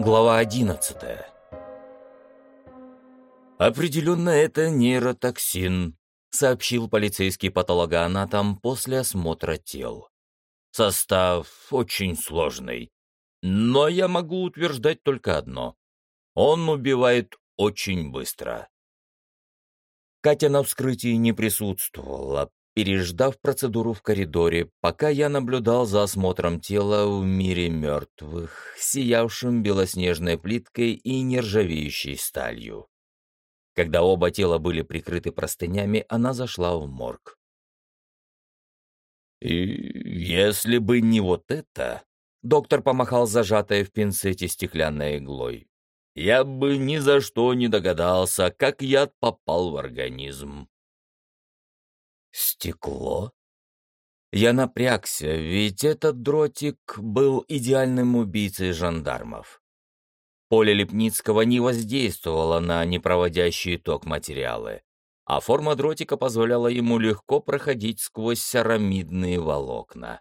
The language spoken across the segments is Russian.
Глава одиннадцатая. «Определенно это нейротоксин», — сообщил полицейский патологоанатом после осмотра тел. «Состав очень сложный, но я могу утверждать только одно. Он убивает очень быстро». Катя на вскрытии не присутствовала, переждав процедуру в коридоре, пока я наблюдал за осмотром тела в мире мертвых, сиявшим белоснежной плиткой и нержавеющей сталью. Когда оба тела были прикрыты простынями, она зашла в морг. «И если бы не вот это...» — доктор помахал зажатой в пинцете стеклянной иглой. «Я бы ни за что не догадался, как яд попал в организм. Стекло? Я напрягся, ведь этот дротик был идеальным убийцей жандармов. Поле Лепницкого не воздействовало на непроводящие ток материалы, а форма дротика позволяла ему легко проходить сквозь ceramidные волокна.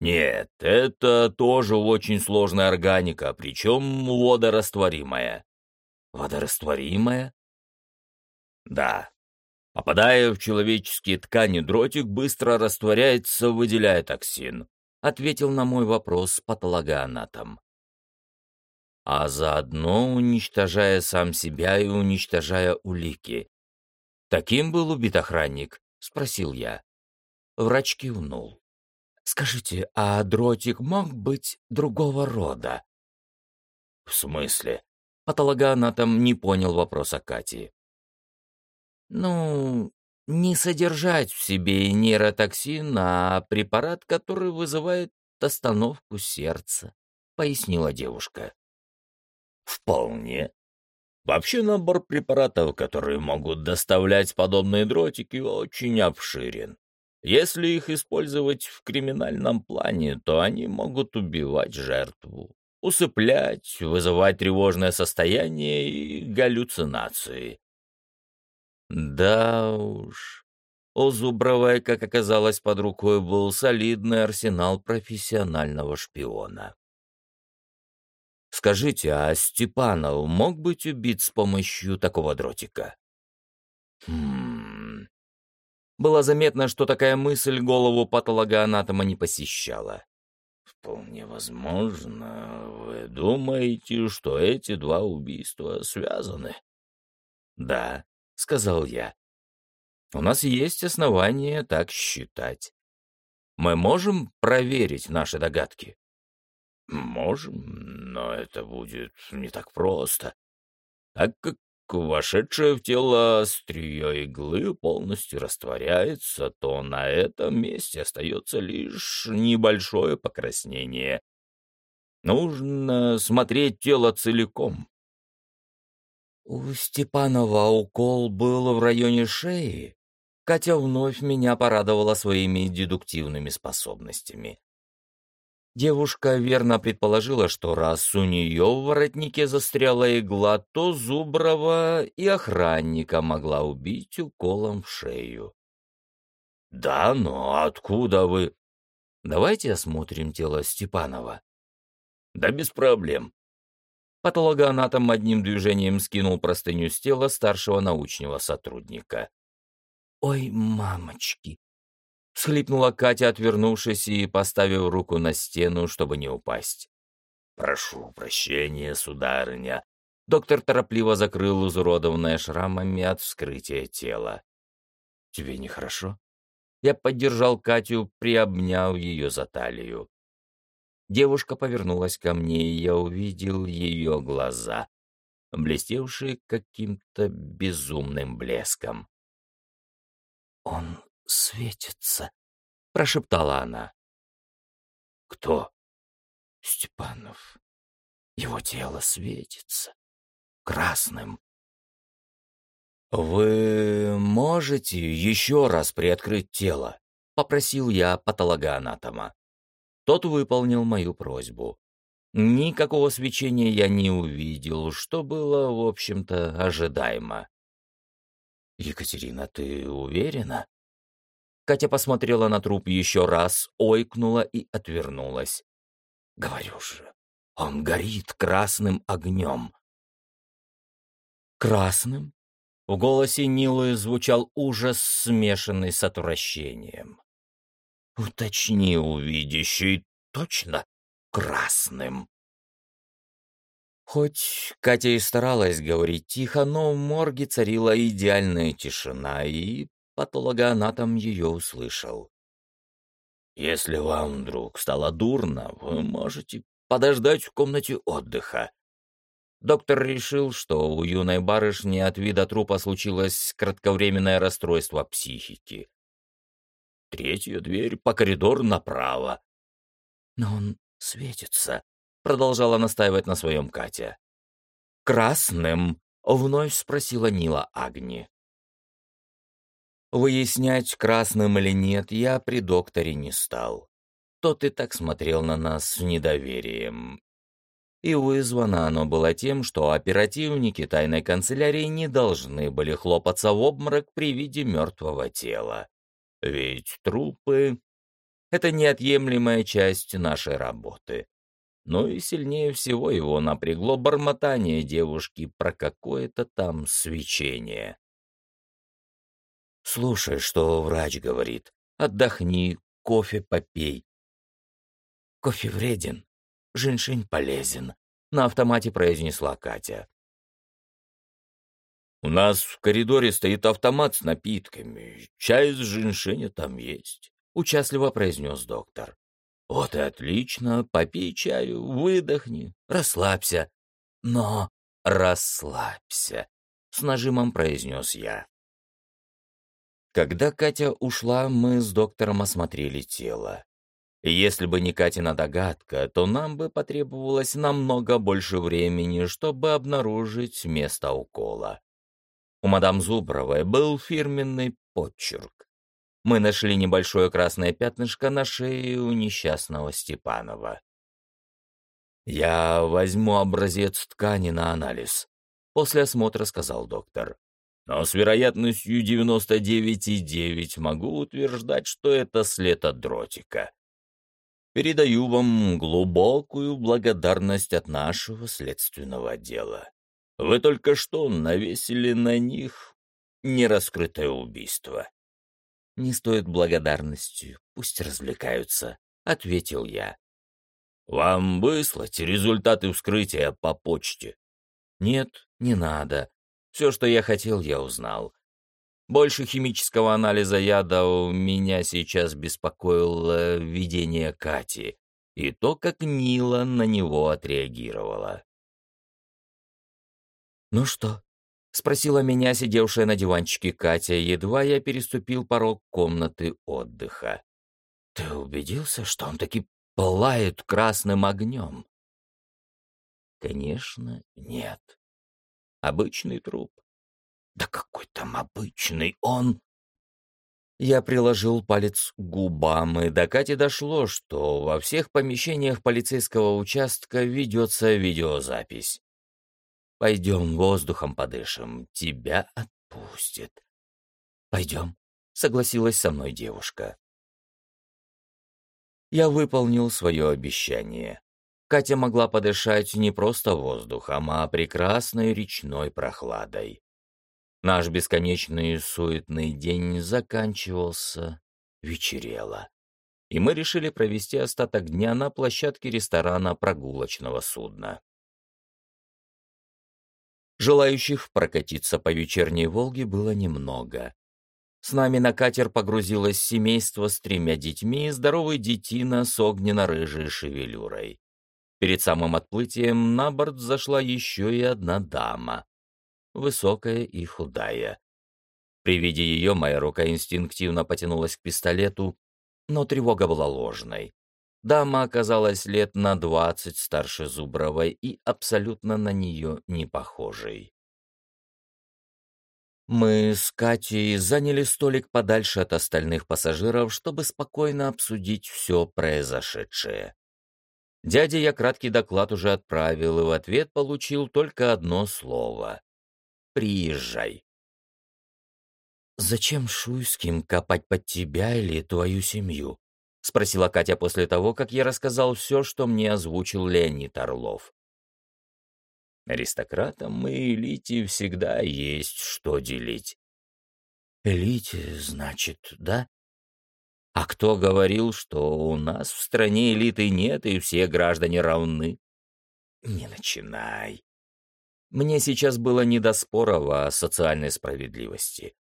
Нет, это тоже очень сложная органика, причем водорастворимая. Водорастворимая? Да, Попадая в человеческие ткани, дротик быстро растворяется, выделяя токсин, ответил на мой вопрос патологоанатом. А заодно уничтожая сам себя и уничтожая улики. Таким был убит охранник, спросил я. Врач кивнул. Скажите, а дротик мог быть другого рода? В смысле? Патологоанатом не понял вопроса Кати. Ну, не содержать в себе нейротоксин, а препарат, который вызывает остановку сердца, пояснила девушка. Вполне. Вообще набор препаратов, которые могут доставлять подобные дротики, очень обширен. Если их использовать в криминальном плане, то они могут убивать жертву, усыплять, вызывать тревожное состояние и галлюцинации. Да уж. У Зубровой, как оказалось, под рукой был солидный арсенал профессионального шпиона. Скажите, а Степанов мог быть убит с помощью такого дротика? Хм... Было заметно, что такая мысль голову патологоанатома не посещала. «Вполне возможно. Вы думаете, что эти два убийства связаны?» «Да сказал я. У нас есть основания так считать. Мы можем проверить наши догадки? Можем, но это будет не так просто. Так как вошедшее в тело острие иглы полностью растворяется, то на этом месте остается лишь небольшое покраснение. Нужно смотреть тело целиком. У Степанова укол был в районе шеи. Катя вновь меня порадовала своими дедуктивными способностями. Девушка верно предположила, что раз у нее в воротнике застряла игла, то Зуброва и охранника могла убить уколом в шею. «Да, но откуда вы?» «Давайте осмотрим тело Степанова». «Да без проблем. Патологоанатом одним движением скинул простыню с тела старшего научного сотрудника. «Ой, мамочки!» — схлипнула Катя, отвернувшись и поставив руку на стену, чтобы не упасть. «Прошу прощения, сударыня». Доктор торопливо закрыл изуродованное шрамами от вскрытия тела. «Тебе нехорошо?» Я поддержал Катю, приобняв ее за талию. Девушка повернулась ко мне, и я увидел ее глаза, блестевшие каким-то безумным блеском. «Он светится», — прошептала она. «Кто?» «Степанов. Его тело светится. Красным». «Вы можете еще раз приоткрыть тело?» — попросил я патологоанатома. Тот выполнил мою просьбу. Никакого свечения я не увидел, что было, в общем-то, ожидаемо. «Екатерина, ты уверена?» Катя посмотрела на труп еще раз, ойкнула и отвернулась. «Говорю же, Он горит красным огнем. Красным? В голосе Нилы звучал ужас, смешанный с отвращением. Уточни, увидящий, точно красным. Хоть Катя и старалась говорить тихо, но в морге царила идеальная тишина, и патологоанатом ее услышал. «Если вам вдруг стало дурно, вы можете подождать в комнате отдыха». Доктор решил, что у юной барышни от вида трупа случилось кратковременное расстройство психики. Третья дверь по коридору направо. «Но он светится», Продолжала настаивать на своем Катя. «Красным?» — вновь спросила Нила Агни. Выяснять, красным или нет, я при докторе не стал. Тот и так смотрел на нас с недоверием. И вызвано оно было тем, что оперативники тайной канцелярии не должны были хлопаться в обморок при виде мертвого тела. Ведь трупы — это неотъемлемая часть нашей работы но и сильнее всего его напрягло бормотание девушки про какое-то там свечение. «Слушай, что врач говорит. Отдохни, кофе попей». «Кофе вреден, женьшень полезен», — на автомате произнесла Катя. «У нас в коридоре стоит автомат с напитками. Чай с женьшеня там есть», — участливо произнес доктор. Вот и отлично, попей чаю, выдохни, расслабься. Но расслабься, с нажимом произнес я. Когда Катя ушла, мы с доктором осмотрели тело. Если бы не Катина догадка, то нам бы потребовалось намного больше времени, чтобы обнаружить место укола. У мадам Зубровой был фирменный почерк мы нашли небольшое красное пятнышко на шее у несчастного Степанова. «Я возьму образец ткани на анализ», — после осмотра сказал доктор. «Но с вероятностью 99,9 могу утверждать, что это след от дротика. Передаю вам глубокую благодарность от нашего следственного отдела. Вы только что навесили на них нераскрытое убийство». «Не стоит благодарности, пусть развлекаются», — ответил я. «Вам выслать результаты вскрытия по почте?» «Нет, не надо. Все, что я хотел, я узнал. Больше химического анализа яда у меня сейчас беспокоило видение Кати и то, как Нила на него отреагировала. «Ну что, — спросила меня сидевшая на диванчике Катя, едва я переступил порог комнаты отдыха. «Ты убедился, что он таки пылает красным огнем?» «Конечно, нет. Обычный труп». «Да какой там обычный он!» Я приложил палец к губам, и до Кати дошло, что во всех помещениях полицейского участка ведется видеозапись. Пойдем воздухом подышим, тебя отпустит. Пойдем, согласилась со мной девушка. Я выполнил свое обещание. Катя могла подышать не просто воздухом, а прекрасной речной прохладой. Наш бесконечный суетный день заканчивался, вечерело. И мы решили провести остаток дня на площадке ресторана прогулочного судна. Желающих прокатиться по вечерней Волге было немного. С нами на катер погрузилось семейство с тремя детьми и здоровый детина с огненно-рыжей шевелюрой. Перед самым отплытием на борт зашла еще и одна дама, высокая и худая. При виде ее моя рука инстинктивно потянулась к пистолету, но тревога была ложной. Дама оказалась лет на двадцать старше Зубровой и абсолютно на нее не похожей. Мы с Катей заняли столик подальше от остальных пассажиров, чтобы спокойно обсудить все произошедшее. Дяде я краткий доклад уже отправил и в ответ получил только одно слово — «Приезжай». «Зачем Шуйским копать под тебя или твою семью?» — спросила Катя после того, как я рассказал все, что мне озвучил Леонид Орлов. Аристократам и элите всегда есть что делить. Элите, значит, да? А кто говорил, что у нас в стране элиты нет и все граждане равны? Не начинай. Мне сейчас было не до споров о социальной справедливости.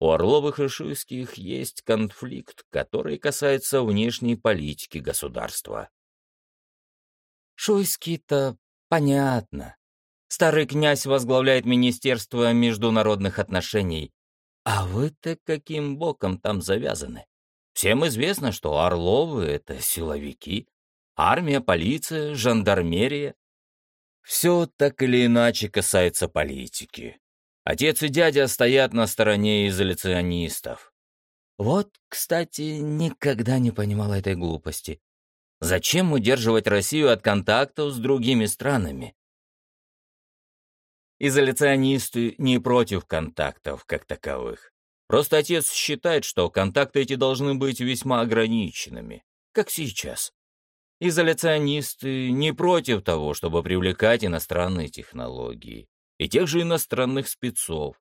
У Орловых и Шуйских есть конфликт, который касается внешней политики государства. Шуйский-то понятно. Старый князь возглавляет Министерство международных отношений. А вы-то каким боком там завязаны? Всем известно, что Орловы — это силовики. Армия, полиция, жандармерия. Все так или иначе касается политики. Отец и дядя стоят на стороне изоляционистов. Вот, кстати, никогда не понимал этой глупости. Зачем удерживать Россию от контактов с другими странами? Изоляционисты не против контактов как таковых. Просто отец считает, что контакты эти должны быть весьма ограниченными, как сейчас. Изоляционисты не против того, чтобы привлекать иностранные технологии и тех же иностранных спецов,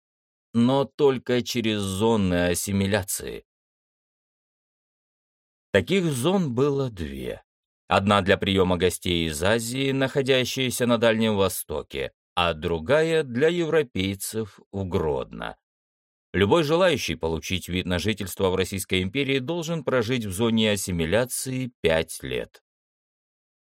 но только через зоны ассимиляции. Таких зон было две. Одна для приема гостей из Азии, находящаяся на Дальнем Востоке, а другая для европейцев в Гродно. Любой желающий получить вид на жительство в Российской империи должен прожить в зоне ассимиляции пять лет.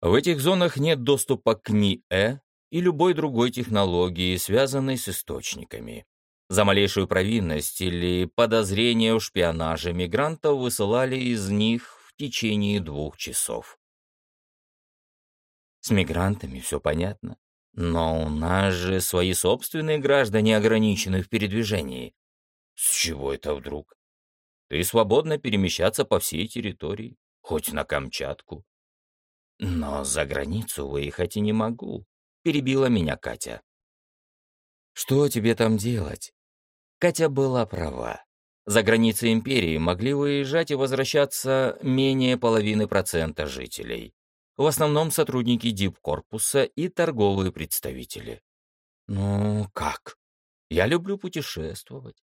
В этих зонах нет доступа к НИЭ, и любой другой технологии, связанной с источниками. За малейшую провинность или подозрение в шпионаже мигрантов высылали из них в течение двух часов. С мигрантами все понятно. Но у нас же свои собственные граждане ограничены в передвижении. С чего это вдруг? Ты свободно перемещаться по всей территории, хоть на Камчатку. Но за границу выехать и не могу. — перебила меня Катя. «Что тебе там делать?» Катя была права. За границы империи могли выезжать и возвращаться менее половины процента жителей. В основном сотрудники дипкорпуса и торговые представители. «Ну, как? Я люблю путешествовать.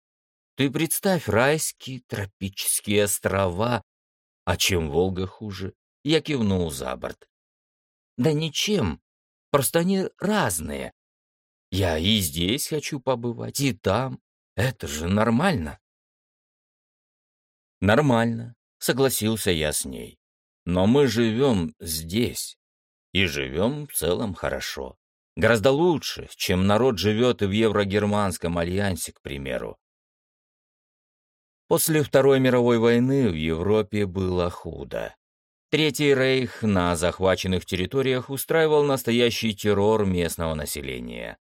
Ты представь райские тропические острова. А чем Волга хуже?» Я кивнул за борт. «Да ничем. Просто они разные. Я и здесь хочу побывать, и там. Это же нормально. Нормально, согласился я с ней. Но мы живем здесь. И живем в целом хорошо. Гораздо лучше, чем народ живет в Еврогерманском альянсе, к примеру. После Второй мировой войны в Европе было худо. Третий рейх на захваченных территориях устраивал настоящий террор местного населения.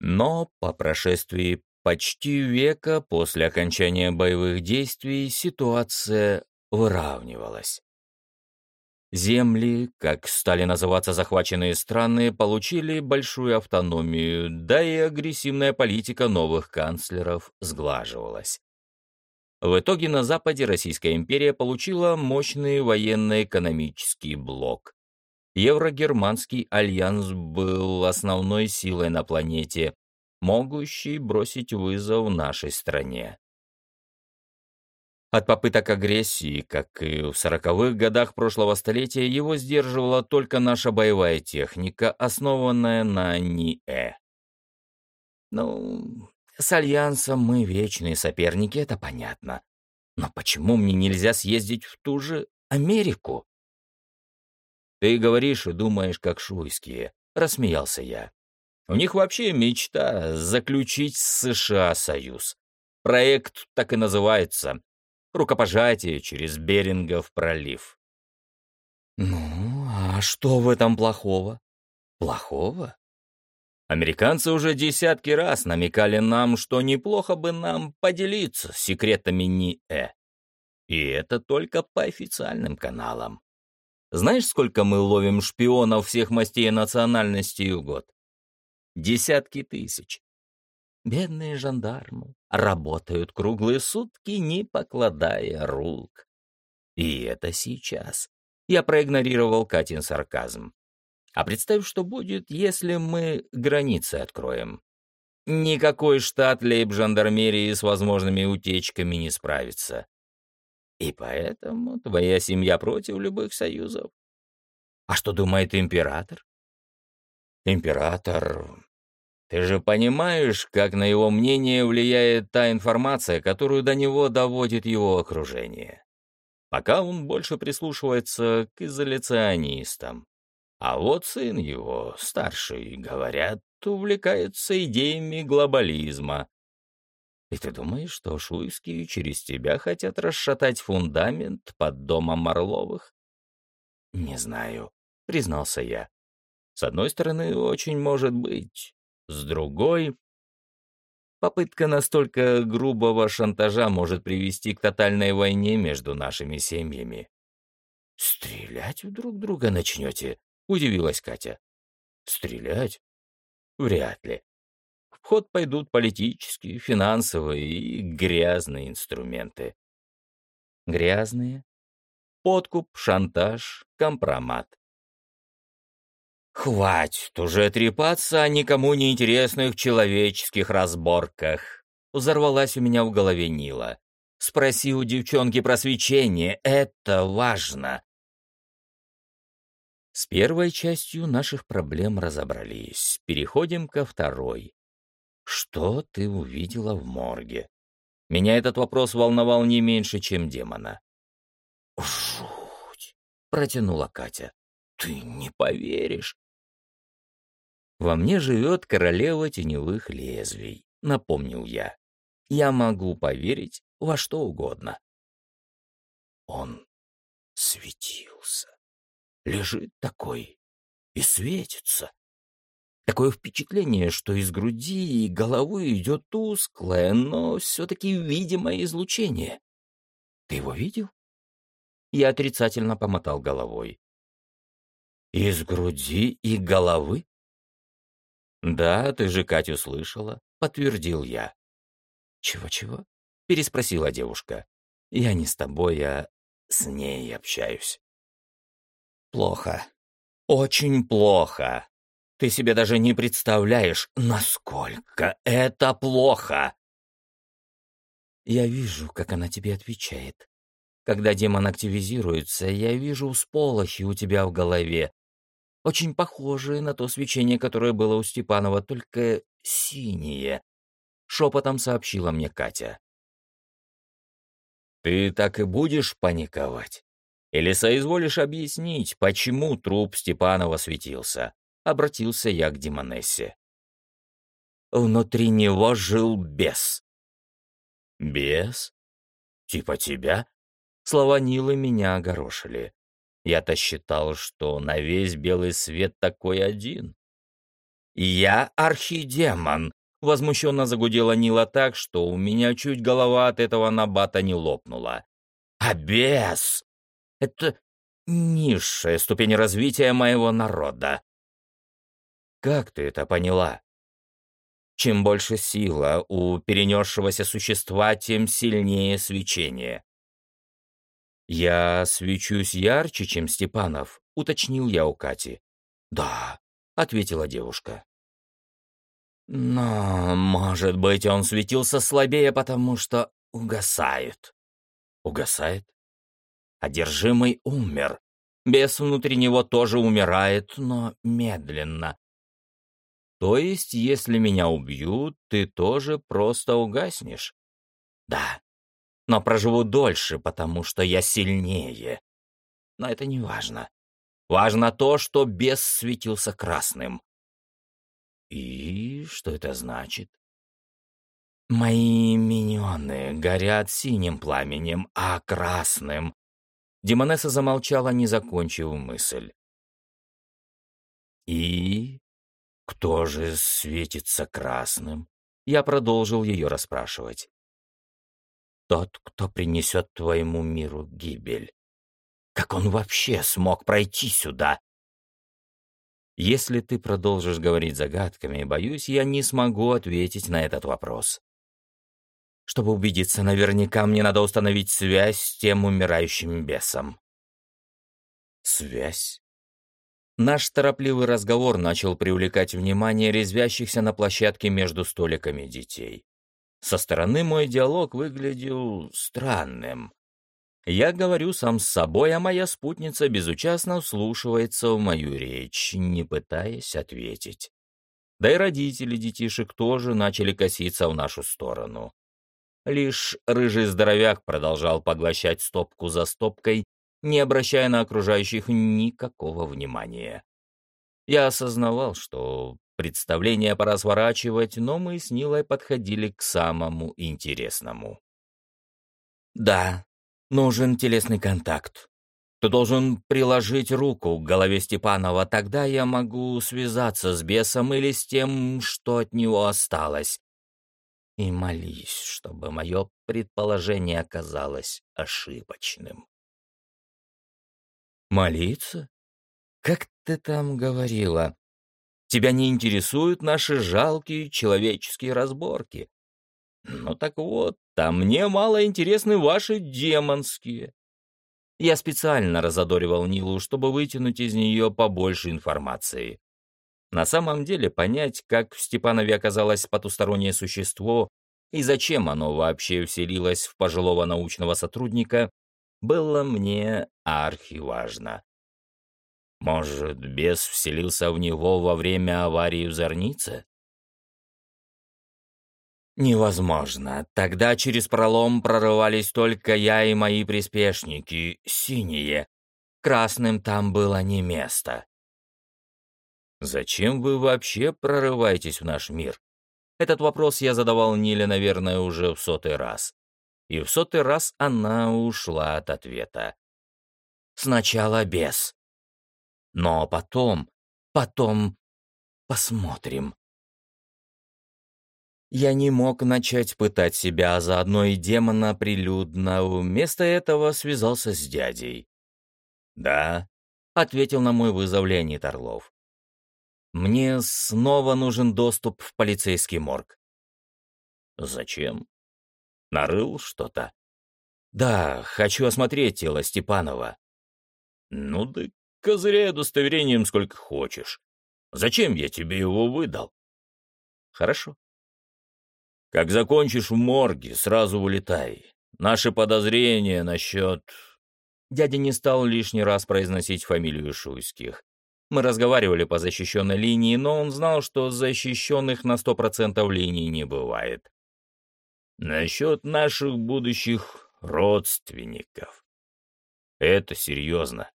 Но по прошествии почти века после окончания боевых действий ситуация выравнивалась. Земли, как стали называться захваченные страны, получили большую автономию, да и агрессивная политика новых канцлеров сглаживалась. В итоге на Западе Российская империя получила мощный военно-экономический блок. Еврогерманский альянс был основной силой на планете, могущей бросить вызов нашей стране. От попыток агрессии, как и в сороковых годах прошлого столетия, его сдерживала только наша боевая техника, основанная на НИЭ. Ну, с Альянсом мы вечные соперники, это понятно. Но почему мне нельзя съездить в ту же Америку? Ты говоришь и думаешь, как шуйские, — рассмеялся я. У них вообще мечта — заключить с США союз. Проект так и называется — рукопожатие через Берингов пролив. Ну, а что в этом плохого? Плохого? Американцы уже десятки раз намекали нам, что неплохо бы нам поделиться секретами НИЭ. И это только по официальным каналам. Знаешь, сколько мы ловим шпионов всех мастей и национальностей в год? Десятки тысяч. Бедные жандармы работают круглые сутки, не покладая рук. И это сейчас. Я проигнорировал Катин сарказм. А представь, что будет, если мы границы откроем. Никакой штат лейб-жандармерии с возможными утечками не справится. И поэтому твоя семья против любых союзов. А что думает император? Император... Ты же понимаешь, как на его мнение влияет та информация, которую до него доводит его окружение. Пока он больше прислушивается к изоляционистам. А вот сын его, старший, говорят, увлекается идеями глобализма. И ты думаешь, что шуйские через тебя хотят расшатать фундамент под домом Орловых? Не знаю, признался я. С одной стороны, очень может быть. С другой... Попытка настолько грубого шантажа может привести к тотальной войне между нашими семьями. «Стрелять в друг друга начнете?» — удивилась Катя. «Стрелять? Вряд ли. В ход пойдут политические, финансовые и грязные инструменты». «Грязные?» Подкуп, шантаж, компромат. «Хватит уже трепаться о никому не интересных человеческих разборках!» Взорвалась у меня в голове Нила. «Спроси у девчонки про свечение, это важно!» С первой частью наших проблем разобрались. Переходим ко второй. Что ты увидела в морге? Меня этот вопрос волновал не меньше, чем демона. «Жуть!» — протянула Катя. «Ты не поверишь!» «Во мне живет королева теневых лезвий», — напомнил я. «Я могу поверить во что угодно». Он светился. Лежит такой и светится. Такое впечатление, что из груди и головы идет тусклое, но все-таки видимое излучение. Ты его видел? Я отрицательно помотал головой. Из груди и головы? «Да, ты же Катю слышала», — подтвердил я. «Чего-чего?» — переспросила девушка. «Я не с тобой, а с ней общаюсь». «Плохо. Очень плохо. Ты себе даже не представляешь, насколько это плохо!» Я вижу, как она тебе отвечает. Когда демон активизируется, я вижу всполохи у тебя в голове, очень похожее на то свечение, которое было у Степанова, только синее», — шепотом сообщила мне Катя. «Ты так и будешь паниковать? Или соизволишь объяснить, почему труп Степанова светился?» — обратился я к Демонессе. «Внутри него жил бес». «Бес? Типа тебя?» Слова Нилы меня огорошили. Я-то считал, что на весь белый свет такой один. «Я архидемон!» — возмущенно загудела Нила так, что у меня чуть голова от этого набата не лопнула. «А бес! Это низшая ступень развития моего народа!» «Как ты это поняла?» Чем больше сила у перенесшегося существа, тем сильнее свечение. «Я свечусь ярче, чем Степанов», — уточнил я у Кати. «Да», — ответила девушка. «Но, может быть, он светился слабее, потому что угасает». «Угасает?» Одержимый умер. Бес внутри него тоже умирает, но медленно. То есть, если меня убьют, ты тоже просто угаснешь? Да, но проживу дольше, потому что я сильнее. Но это не важно. Важно то, что бес светился красным. И что это значит? Мои миньоны горят синим пламенем, а красным... Демонесса замолчала, не закончив мысль. «И кто же светится красным?» Я продолжил ее расспрашивать тот, кто принесет твоему миру гибель. Как он вообще смог пройти сюда? Если ты продолжишь говорить загадками, боюсь, я не смогу ответить на этот вопрос. Чтобы убедиться наверняка, мне надо установить связь с тем умирающим бесом. Связь? Наш торопливый разговор начал привлекать внимание резвящихся на площадке между столиками детей. Со стороны мой диалог выглядел странным. Я говорю сам с собой, а моя спутница безучастно вслушивается в мою речь, не пытаясь ответить. Да и родители детишек тоже начали коситься в нашу сторону. Лишь рыжий здоровяк продолжал поглощать стопку за стопкой, не обращая на окружающих никакого внимания. Я осознавал, что представление пора сворачивать, но мы с Нилой подходили к самому интересному. «Да, нужен телесный контакт. Ты должен приложить руку к голове Степанова, тогда я могу связаться с бесом или с тем, что от него осталось. И молись, чтобы мое предположение оказалось ошибочным». «Молиться? Как ты там говорила? Тебя не интересуют наши жалкие человеческие разборки. Ну так вот, там мне мало интересны ваши демонские». Я специально разодоривал Нилу, чтобы вытянуть из нее побольше информации. На самом деле понять, как в Степанове оказалось потустороннее существо и зачем оно вообще вселилось в пожилого научного сотрудника, было мне архиважно. Может, бес вселился в него во время аварии в Зорнице? Невозможно. Тогда через пролом прорывались только я и мои приспешники, синие. Красным там было не место. Зачем вы вообще прорываетесь в наш мир? Этот вопрос я задавал Ниле, наверное, уже в сотый раз и в сотый раз она ушла от ответа. Сначала без. Но потом, потом посмотрим. Я не мог начать пытать себя, а заодно и демона прилюдно. Вместо этого связался с дядей. «Да», — ответил на мой вызов Леонид Орлов. «Мне снова нужен доступ в полицейский морг». «Зачем?» Нарыл что-то? Да, хочу осмотреть тело Степанова. Ну да козыряй удостоверением сколько хочешь. Зачем я тебе его выдал? Хорошо. Как закончишь в морге, сразу вылетай. Наши подозрения насчет... Дядя не стал лишний раз произносить фамилию Шуйских. Мы разговаривали по защищенной линии, но он знал, что защищенных на сто процентов линий не бывает насчет наших будущих родственников. Это серьезно.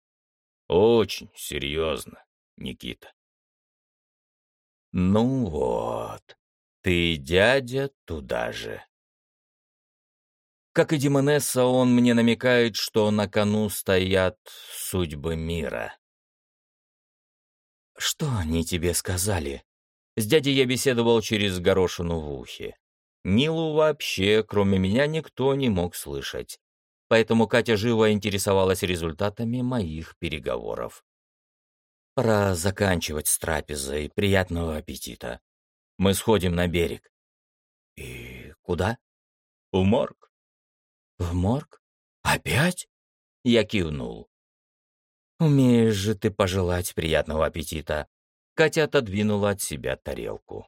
Очень серьезно, Никита. Ну вот, ты дядя туда же. Как и Димонесса, он мне намекает, что на кону стоят судьбы мира. Что они тебе сказали? С дядей я беседовал через горошину в ухе. Нилу вообще, кроме меня, никто не мог слышать. Поэтому Катя живо интересовалась результатами моих переговоров. Пора заканчивать с трапезой. Приятного аппетита. Мы сходим на берег. И куда? В морг. В морг? Опять? Я кивнул. Умеешь же ты пожелать приятного аппетита. Катя отодвинула от себя тарелку.